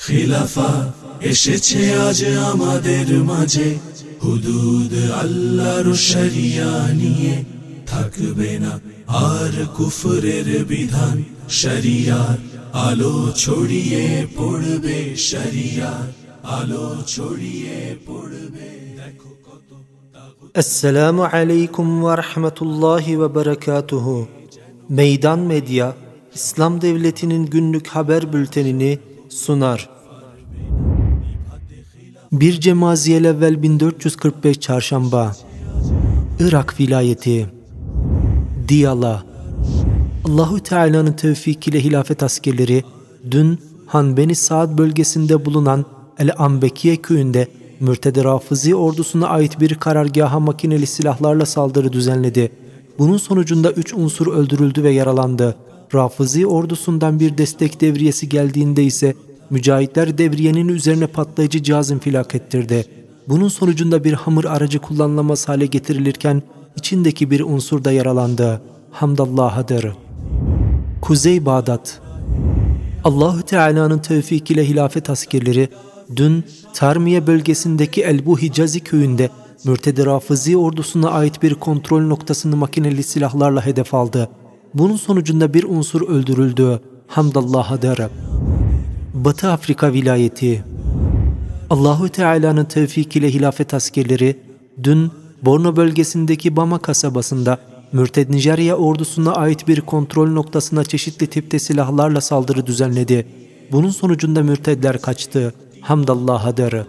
খিলাফা এসেছে আজ আমাদের মাঝে হুদুদ আল্লাহর শরিয়া নিয়ে থাকবে না আর কুফরের বিধান শরিয়ার আলো ছড়িয়ে পড়বে শরিয়ার আলো ছড়িয়ে পড়বে দেখো কত Esselamu Aleyküm ve Rahmetullahi ve Berekatuhu. Meydan Medya, İslam Devleti'nin günlük haber bültenini sunar. 1 Cemaziyel evvel 1445 Çarşamba Irak vilayeti Diyala Allahu Teala'nın tevfikiyle hilafet askerleri dün Hanbeni Saad bölgesinde bulunan El Ambekiye köyünde Mürted Rafizi ordusuna ait bir karargaha makineli silahlarla saldırı düzenledi. Bunun sonucunda 3 unsur öldürüldü ve yaralandı. Rafizi ordusundan bir destek devriyesi geldiğinde ise mücahitler devriyenin üzerine patlayıcı cihaz infilak ettirdi. Bunun sonucunda bir hamur aracı kullanılamaz hale getirilirken içindeki bir unsur da yaralandı. Hamdallah'adır. Kuzey Bağdat Allahü Teala'nın tevfikiyle hilafet askerleri dün Tarmiye bölgesindeki Elbu Hicazi köyünde Mürted Rafizi ordusuna ait bir kontrol noktasını makineli silahlarla hedef aldı. Bunun sonucunda bir unsur öldürüldü. Hamdallah'a der. Batı Afrika vilayeti Allahü Teala'nın tevfikiyle hilafet askerleri dün Borno bölgesindeki Bama kasabasında Mürted Nijerya ordusuna ait bir kontrol noktasına çeşitli tipte silahlarla saldırı düzenledi. Bunun sonucunda mürtedler kaçtı. Hamdallah'a der.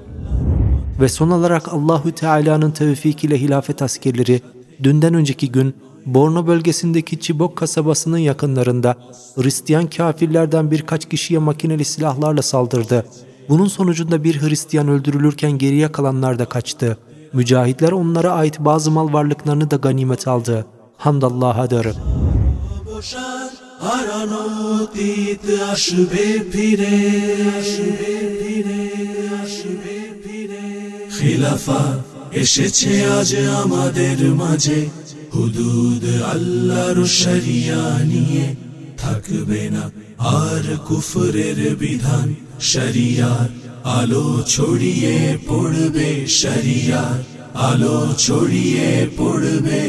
Ve son olarak Allahü Teala'nın tevfikiyle hilafet askerleri dünden önceki gün Borno bölgesindeki Çibok kasabasının yakınlarında Hristiyan kafirlerden birkaç kişiye makineli silahlarla saldırdı. Bunun sonucunda bir Hristiyan öldürülürken geriye kalanlar da kaçtı. Mücahitler onlara ait bazı mal varlıklarını da ganimet aldı. Hamdallah'a der. বসার হারানো অতীত আসবে ফিরে আসবে ফিরে আসবে ফিরে খিলাফা এসেছে আজ আমাদের মাঝে হুদুদ আল্লাহর শরিয়া নিয়ে থাকবে না আর কুফরের বিধান। শরিয়ার আলো ছড়িয়ে পড়বে শরিয়ার আলো ছড়িয়ে পড়বে।